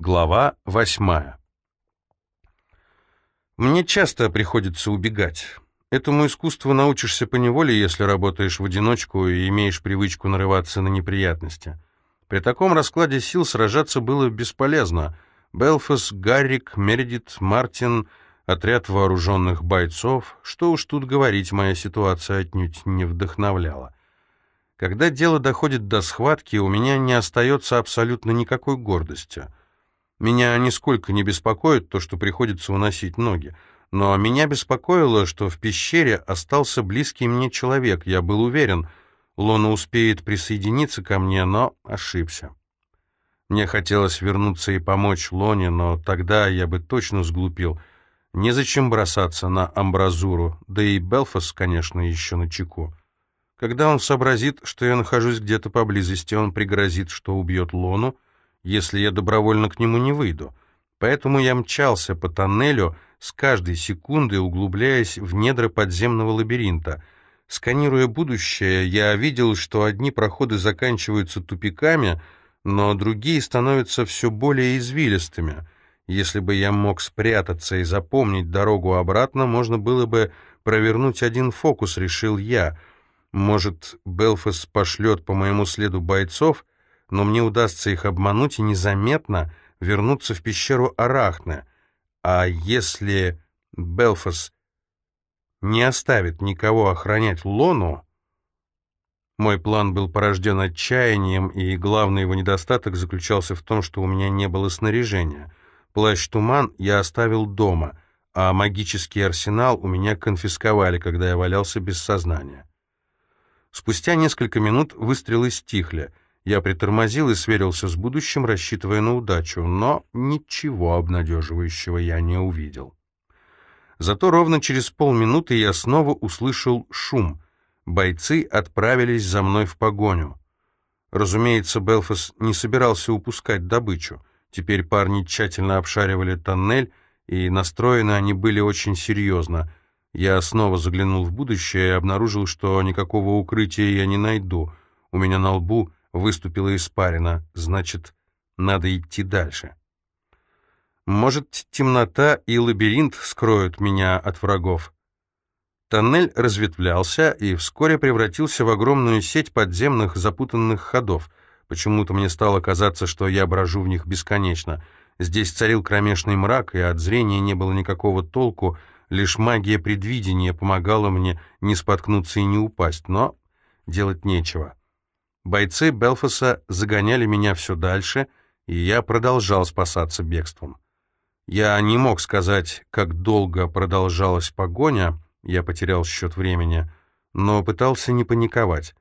Глава восьмая. Мне часто приходится убегать. Этому искусству научишься поневоле, если работаешь в одиночку и имеешь привычку нарываться на неприятности. При таком раскладе сил сражаться было бесполезно. Белфас, Гаррик, Мередит, Мартин, отряд вооруженных бойцов. Что уж тут говорить, моя ситуация отнюдь не вдохновляла. Когда дело доходит до схватки, у меня не остается абсолютно никакой гордости — меня нисколько не беспокоит то, что приходится уносить ноги. Но меня беспокоило, что в пещере остался близкий мне человек. Я был уверен, Лона успеет присоединиться ко мне, но ошибся. Мне хотелось вернуться и помочь Лоне, но тогда я бы точно сглупил. Незачем бросаться на амбразуру, да и Белфас, конечно, еще на чеку. Когда он сообразит, что я нахожусь где-то поблизости, он пригрозит, что убьет Лону, если я добровольно к нему не выйду. Поэтому я мчался по тоннелю, с каждой секундой углубляясь в недра подземного лабиринта. Сканируя будущее, я видел, что одни проходы заканчиваются тупиками, но другие становятся все более извилистыми. Если бы я мог спрятаться и запомнить дорогу обратно, можно было бы провернуть один фокус, решил я. Может, Белфас пошлет по моему следу бойцов — но мне удастся их обмануть и незаметно вернуться в пещеру Арахне. А если Белфас не оставит никого охранять Лону... Мой план был порожден отчаянием, и главный его недостаток заключался в том, что у меня не было снаряжения. Плащ-туман я оставил дома, а магический арсенал у меня конфисковали, когда я валялся без сознания. Спустя несколько минут выстрелы стихли — я притормозил и сверился с будущим, рассчитывая на удачу, но ничего обнадеживающего я не увидел. Зато ровно через полминуты я снова услышал шум. Бойцы отправились за мной в погоню. Разумеется, Белфас не собирался упускать добычу. Теперь парни тщательно обшаривали тоннель, и настроены они были очень серьезно. Я снова заглянул в будущее и обнаружил, что никакого укрытия я не найду. У меня на лбу выступила испарина, значит, надо идти дальше. Может, темнота и лабиринт скроют меня от врагов. Тоннель разветвлялся и вскоре превратился в огромную сеть подземных запутанных ходов. Почему-то мне стало казаться, что я брожу в них бесконечно. Здесь царил кромешный мрак, и от зрения не было никакого толку, лишь магия предвидения помогала мне не споткнуться и не упасть, но делать нечего. Бойцы Белфаса загоняли меня все дальше, и я продолжал спасаться бегством. Я не мог сказать, как долго продолжалась погоня, я потерял счет времени, но пытался не паниковать.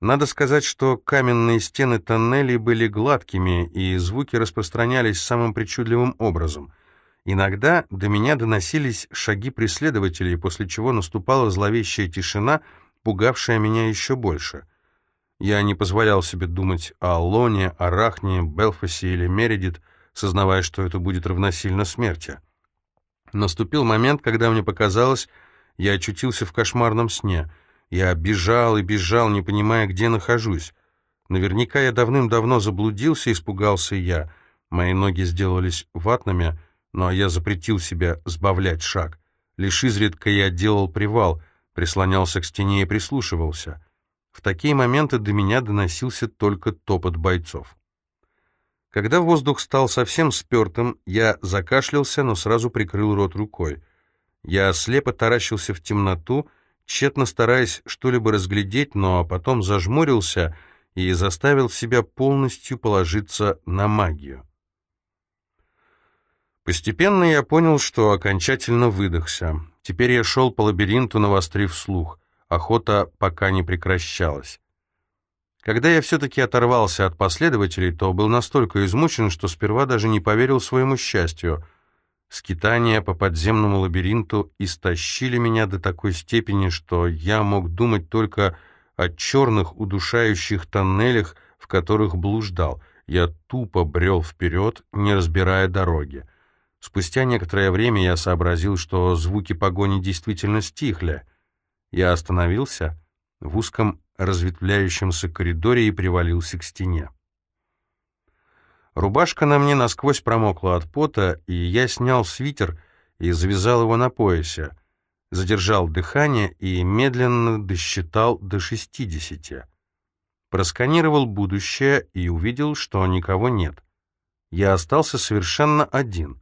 Надо сказать, что каменные стены тоннелей были гладкими, и звуки распространялись самым причудливым образом. Иногда до меня доносились шаги преследователей, после чего наступала зловещая тишина, пугавшая меня еще больше — я не позволял себе думать о Лоне, Арахне, Белфасе или Мередит, сознавая, что это будет равносильно смерти. Наступил момент, когда мне показалось, я очутился в кошмарном сне. Я бежал и бежал, не понимая, где нахожусь. Наверняка я давным-давно заблудился, испугался я. Мои ноги сделались ватными, но я запретил себе сбавлять шаг. Лишь изредка я делал привал, прислонялся к стене и прислушивался — в такие моменты до меня доносился только топот бойцов. Когда воздух стал совсем спертым, я закашлялся, но сразу прикрыл рот рукой. Я слепо таращился в темноту, тщетно стараясь что-либо разглядеть, но потом зажмурился и заставил себя полностью положиться на магию. Постепенно я понял, что окончательно выдохся. Теперь я шел по лабиринту, навострив слух. Охота пока не прекращалась. Когда я все-таки оторвался от последователей, то был настолько измучен, что сперва даже не поверил своему счастью. Скитания по подземному лабиринту истощили меня до такой степени, что я мог думать только о черных удушающих тоннелях, в которых блуждал. Я тупо брел вперед, не разбирая дороги. Спустя некоторое время я сообразил, что звуки погони действительно стихли — я остановился в узком разветвляющемся коридоре и привалился к стене. Рубашка на мне насквозь промокла от пота, и я снял свитер и завязал его на поясе. Задержал дыхание и медленно досчитал до шестидесяти. Просканировал будущее и увидел, что никого нет. Я остался совершенно один.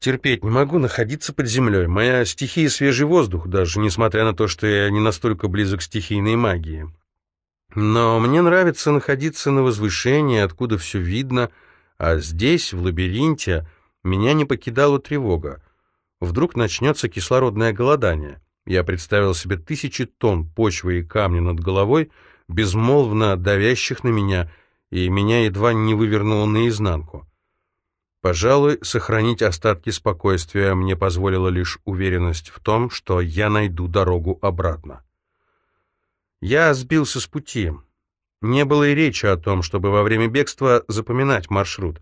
Терпеть не могу находиться под землей. Моя стихия — свежий воздух, даже несмотря на то, что я не настолько близок к стихийной магии. Но мне нравится находиться на возвышении, откуда все видно, а здесь, в лабиринте, меня не покидала тревога. Вдруг начнется кислородное голодание. Я представил себе тысячи тонн почвы и камня над головой, безмолвно давящих на меня, и меня едва не вывернуло наизнанку. Пожалуй, сохранить остатки спокойствия мне позволила лишь уверенность в том, что я найду дорогу обратно. Я сбился с пути. Не было и речи о том, чтобы во время бегства запоминать маршрут.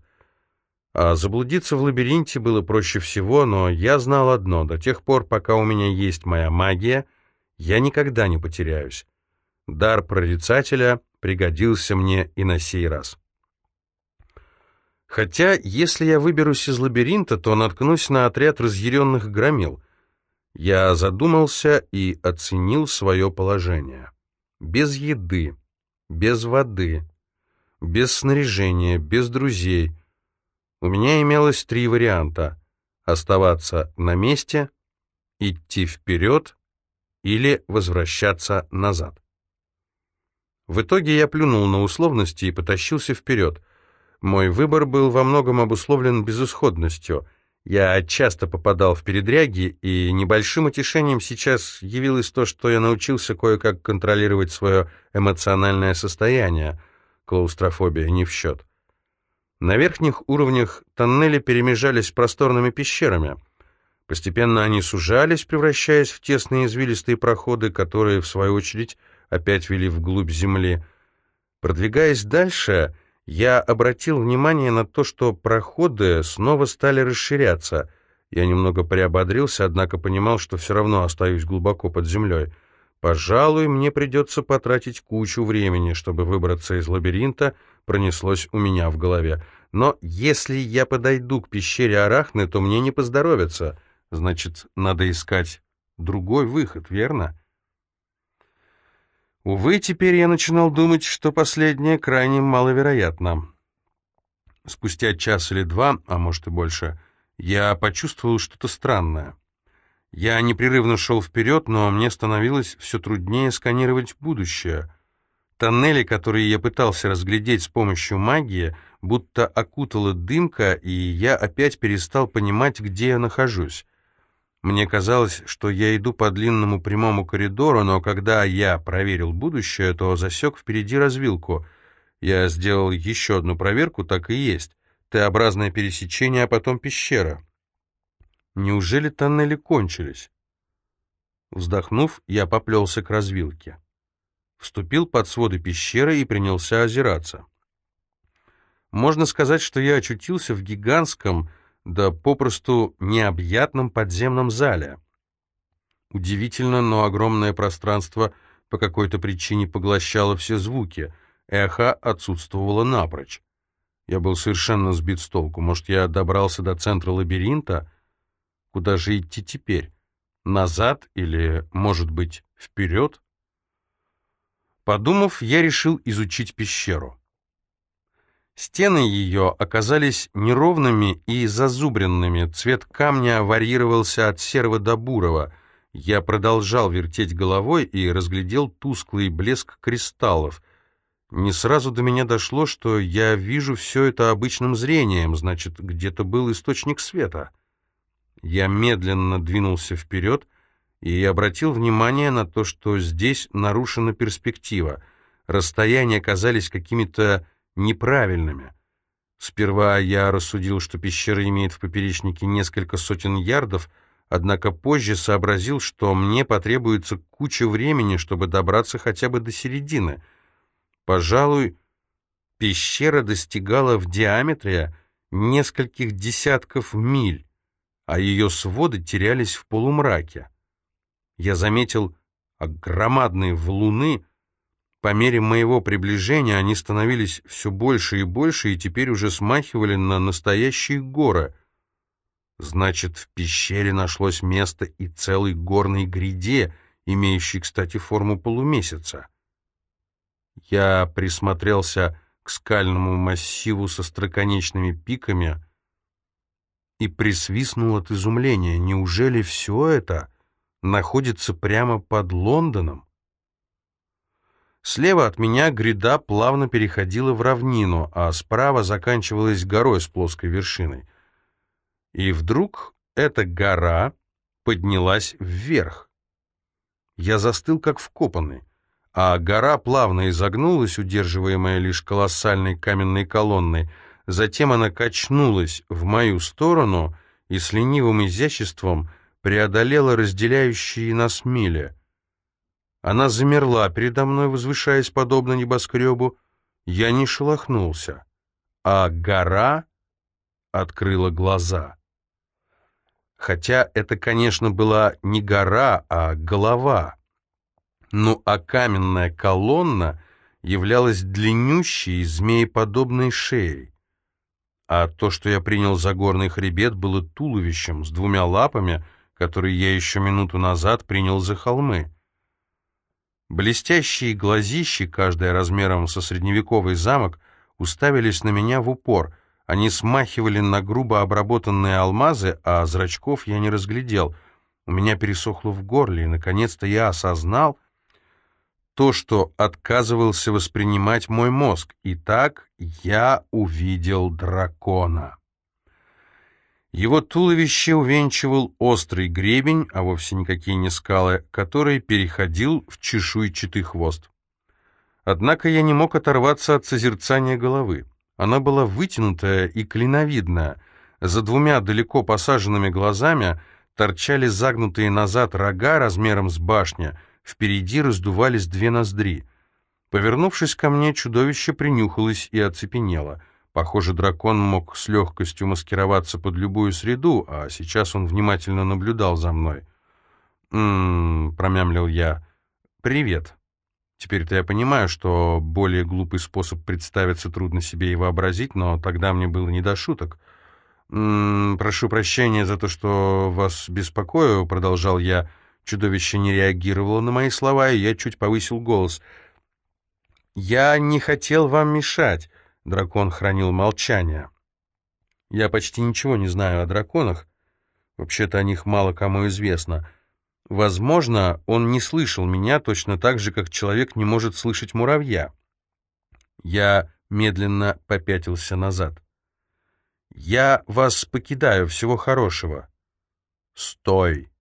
А заблудиться в лабиринте было проще всего, но я знал одно, до тех пор, пока у меня есть моя магия, я никогда не потеряюсь. Дар прорицателя пригодился мне и на сей раз. Хотя, если я выберусь из лабиринта, то наткнусь на отряд разъяренных громил. Я задумался и оценил свое положение без еды, без воды, без снаряжения, без друзей. У меня имелось три варианта — оставаться на месте, идти вперед или возвращаться назад. В итоге я плюнул на условности и потащился вперед. Мой выбор был во многом обусловлен безысходностью — я часто попадал в передряги, и небольшим утешением сейчас явилось то, что я научился кое-как контролировать свое эмоциональное состояние. Клаустрофобия не в счет. На верхних уровнях тоннели перемежались просторными пещерами. Постепенно они сужались, превращаясь в тесные извилистые проходы, которые, в свою очередь, опять вели вглубь земли. Продвигаясь дальше, я обратил внимание на то, что проходы снова стали расширяться. Я немного приободрился, однако понимал, что все равно остаюсь глубоко под землей. Пожалуй, мне придется потратить кучу времени, чтобы выбраться из лабиринта, пронеслось у меня в голове. Но если я подойду к пещере Арахны, то мне не поздоровится. Значит, надо искать другой выход, верно? Увы, теперь я начинал думать, что последнее крайне маловероятно. Спустя час или два, а может и больше, я почувствовал что-то странное. Я непрерывно шел вперед, но мне становилось все труднее сканировать будущее. Тоннели, которые я пытался разглядеть с помощью магии, будто окутала дымка, и я опять перестал понимать, где я нахожусь. Мне казалось, что я иду по длинному прямому коридору, но когда я проверил будущее, то засек впереди развилку. Я сделал еще одну проверку, так и есть. Т-образное пересечение, а потом пещера. Неужели тоннели кончились? Вздохнув, я поплелся к развилке. Вступил под своды пещеры и принялся озираться. Можно сказать, что я очутился в гигантском, да попросту необъятном подземном зале. Удивительно, но огромное пространство по какой-то причине поглощало все звуки, эхо отсутствовало напрочь. Я был совершенно сбит с толку. Может, я добрался до центра лабиринта? Куда же идти теперь? Назад или, может быть, вперед? Подумав, я решил изучить пещеру. Стены ее оказались неровными и зазубренными, цвет камня варьировался от серого до бурого. Я продолжал вертеть головой и разглядел тусклый блеск кристаллов. Не сразу до меня дошло, что я вижу все это обычным зрением, значит, где-то был источник света. Я медленно двинулся вперед и обратил внимание на то, что здесь нарушена перспектива. Расстояния казались какими-то неправильными. Сперва я рассудил, что пещера имеет в поперечнике несколько сотен ярдов, однако позже сообразил, что мне потребуется куча времени, чтобы добраться хотя бы до середины. Пожалуй, пещера достигала в диаметре нескольких десятков миль, а ее своды терялись в полумраке. Я заметил громадные валуны, По мере моего приближения они становились все больше и больше и теперь уже смахивали на настоящие горы. Значит, в пещере нашлось место и целой горной гряде, имеющей, кстати, форму полумесяца. Я присмотрелся к скальному массиву со строконечными пиками и присвистнул от изумления. Неужели все это находится прямо под Лондоном? Слева от меня гряда плавно переходила в равнину, а справа заканчивалась горой с плоской вершиной. И вдруг эта гора поднялась вверх. Я застыл, как вкопанный, а гора плавно изогнулась, удерживаемая лишь колоссальной каменной колонной. Затем она качнулась в мою сторону и с ленивым изяществом преодолела разделяющие нас мили — она замерла передо мной, возвышаясь подобно небоскребу. Я не шелохнулся, а гора открыла глаза. Хотя это, конечно, была не гора, а голова. Ну а каменная колонна являлась длиннющей, змееподобной шеей. А то, что я принял за горный хребет, было туловищем с двумя лапами, которые я еще минуту назад принял за холмы. Блестящие глазищи, каждая размером со средневековый замок, уставились на меня в упор. Они смахивали на грубо обработанные алмазы, а зрачков я не разглядел. У меня пересохло в горле, и, наконец-то, я осознал то, что отказывался воспринимать мой мозг. Итак, я увидел дракона. Его туловище увенчивал острый гребень, а вовсе никакие не скалы, который переходил в чешуйчатый хвост. Однако я не мог оторваться от созерцания головы. Она была вытянутая и клиновидная. За двумя далеко посаженными глазами торчали загнутые назад рога размером с башня, впереди раздувались две ноздри. Повернувшись ко мне, чудовище принюхалось и оцепенело — Похоже, дракон мог с легкостью маскироваться под любую среду, а сейчас он внимательно наблюдал за мной. «М-м-м», промямлил я. «Привет. Теперь-то я понимаю, что более глупый способ представиться трудно себе и вообразить, но тогда мне было не до шуток. «М-м, прошу прощения за то, что вас беспокою», — продолжал я. Чудовище не реагировало на мои слова, и я чуть повысил голос. «Я не хотел вам мешать». Дракон хранил молчание. Я почти ничего не знаю о драконах. Вообще-то о них мало кому известно. Возможно, он не слышал меня точно так же, как человек не может слышать муравья. Я медленно попятился назад. «Я вас покидаю, всего хорошего». «Стой!»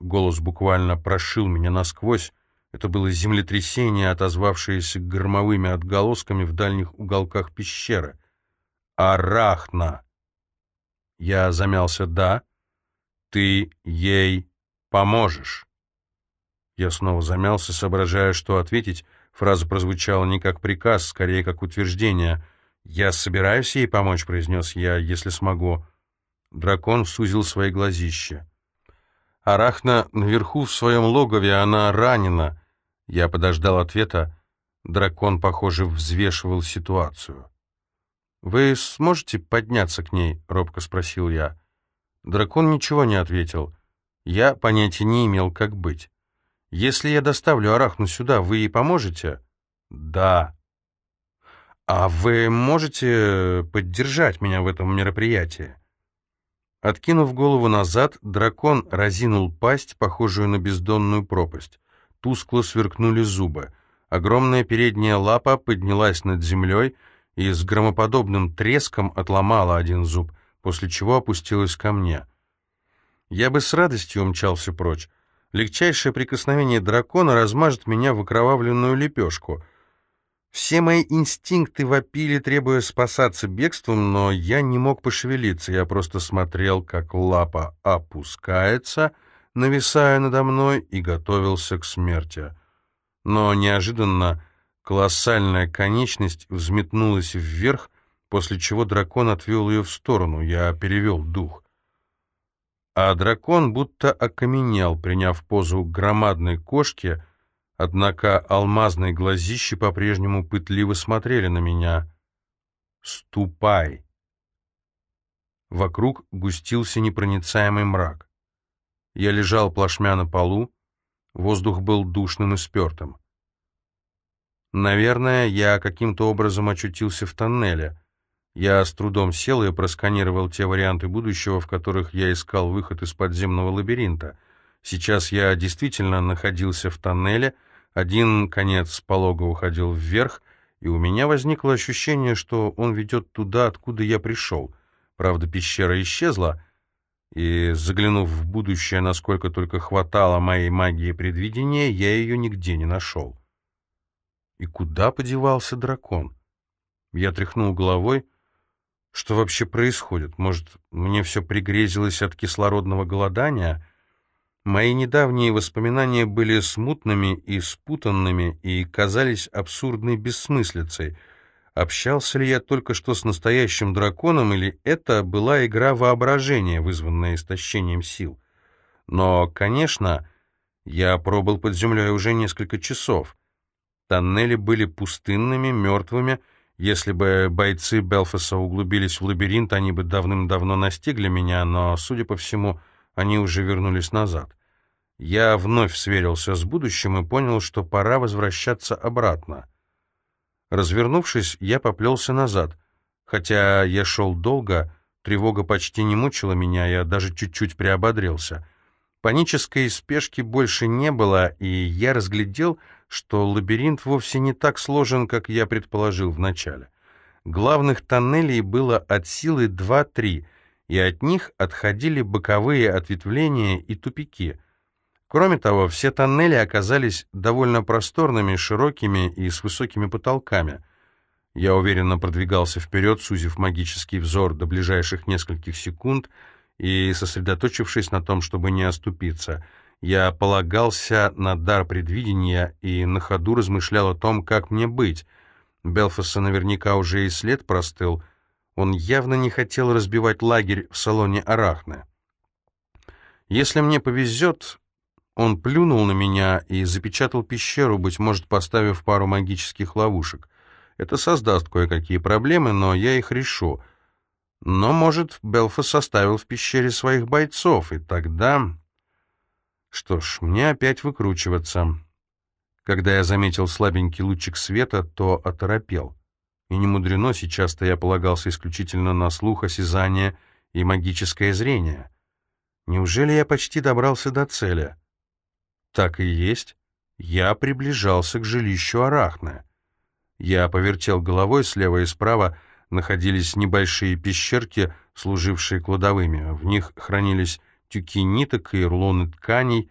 Голос буквально прошил меня насквозь, это было землетрясение, отозвавшееся громовыми отголосками в дальних уголках пещеры. «Арахна!» Я замялся «да». «Ты ей поможешь». Я снова замялся, соображая, что ответить. Фраза прозвучала не как приказ, скорее как утверждение. «Я собираюсь ей помочь», — произнес я, — «если смогу». Дракон сузил свои глазища. Арахна наверху в своем логове, она ранена. Я подождал ответа. Дракон, похоже, взвешивал ситуацию. «Вы сможете подняться к ней?» — робко спросил я. Дракон ничего не ответил. Я понятия не имел, как быть. «Если я доставлю Арахну сюда, вы ей поможете?» «Да». «А вы можете поддержать меня в этом мероприятии?» Откинув голову назад, дракон разинул пасть, похожую на бездонную пропасть. Тускло сверкнули зубы. Огромная передняя лапа поднялась над землей и с громоподобным треском отломала один зуб, после чего опустилась ко мне. Я бы с радостью умчался прочь. Легчайшее прикосновение дракона размажет меня в окровавленную лепешку. Все мои инстинкты вопили, требуя спасаться бегством, но я не мог пошевелиться. Я просто смотрел, как лапа опускается — нависая надо мной, и готовился к смерти. Но неожиданно колоссальная конечность взметнулась вверх, после чего дракон отвел ее в сторону. Я перевел дух. А дракон будто окаменел, приняв позу громадной кошки, Однако алмазные глазищи по-прежнему пытливо смотрели на меня. «Ступай!» Вокруг густился непроницаемый мрак. Я лежал плашмя на полу, воздух был душным и спертым. Наверное, я каким-то образом очутился в тоннеле. Я с трудом сел и просканировал те варианты будущего, в которых я искал выход из подземного лабиринта. Сейчас я действительно находился в тоннеле, один конец полога уходил вверх, и у меня возникло ощущение, что он ведет туда, откуда я пришел. Правда, пещера исчезла, и, заглянув в будущее, насколько только хватало моей магии предвидения, я ее нигде не нашел. И куда подевался дракон? Я тряхнул головой. Что вообще происходит? Может, мне все пригрезилось от кислородного голодания? Мои недавние воспоминания были смутными и спутанными и казались абсурдной бессмыслицей. Общался ли я только что с настоящим драконом, или это была игра воображения, вызванная истощением сил? Но, конечно, я пробыл под землей уже несколько часов. Тоннели были пустынными, мертвыми. Если бы бойцы Белфаса углубились в лабиринт, они бы давным-давно настигли меня, но, судя по всему, они уже вернулись назад. Я вновь сверился с будущим и понял, что пора возвращаться обратно. Развернувшись, я поплелся назад. Хотя я шел долго, тревога почти не мучила меня, я даже чуть-чуть приободрился. Панической спешки больше не было, и я разглядел, что лабиринт вовсе не так сложен, как я предположил вначале. Главных тоннелей было от силы 2-3, и от них отходили боковые ответвления и тупики. Кроме того, все тоннели оказались довольно просторными, широкими и с высокими потолками. Я уверенно продвигался вперед, сузив магический взор до ближайших нескольких секунд и сосредоточившись на том, чтобы не оступиться — я полагался на дар предвидения и на ходу размышлял о том, как мне быть. Белфаса наверняка уже и след простыл. Он явно не хотел разбивать лагерь в салоне Арахны. Если мне повезет, он плюнул на меня и запечатал пещеру, быть может, поставив пару магических ловушек. Это создаст кое-какие проблемы, но я их решу. Но, может, Белфас оставил в пещере своих бойцов, и тогда... Что ж, мне опять выкручиваться. Когда я заметил слабенький лучик света, то оторопел. И не мудрено, сейчас-то я полагался исключительно на слух, осязание и магическое зрение. Неужели я почти добрался до цели? Так и есть. Я приближался к жилищу Арахна. Я повертел головой, слева и справа находились небольшие пещерки, служившие кладовыми. В них хранились тюки ниток и рулоны тканей.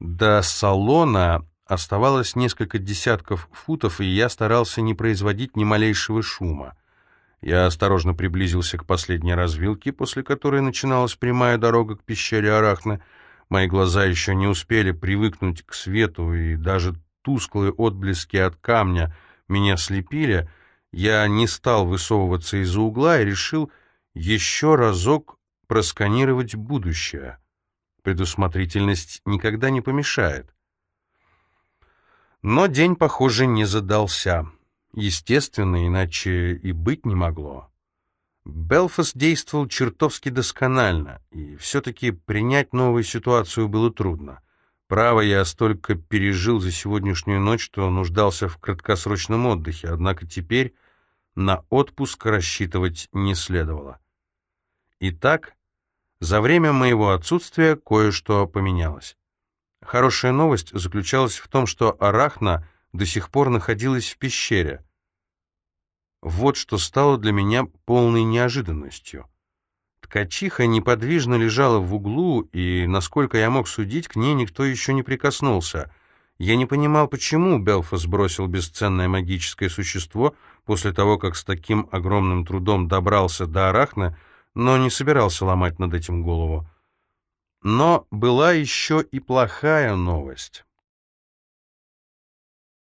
До салона оставалось несколько десятков футов, и я старался не производить ни малейшего шума. Я осторожно приблизился к последней развилке, после которой начиналась прямая дорога к пещере Арахны. Мои глаза еще не успели привыкнуть к свету, и даже тусклые отблески от камня меня слепили. Я не стал высовываться из-за угла и решил еще разок просканировать будущее. Предусмотрительность никогда не помешает. Но день, похоже, не задался. Естественно, иначе и быть не могло. Белфас действовал чертовски досконально, и все-таки принять новую ситуацию было трудно. Право, я столько пережил за сегодняшнюю ночь, что нуждался в краткосрочном отдыхе, однако теперь на отпуск рассчитывать не следовало. Итак, за время моего отсутствия кое-что поменялось. Хорошая новость заключалась в том, что Арахна до сих пор находилась в пещере. Вот что стало для меня полной неожиданностью. Ткачиха неподвижно лежала в углу, и, насколько я мог судить, к ней никто еще не прикоснулся. Я не понимал, почему Белфас бросил бесценное магическое существо после того, как с таким огромным трудом добрался до Арахна, но не собирался ломать над этим голову. Но была еще и плохая новость.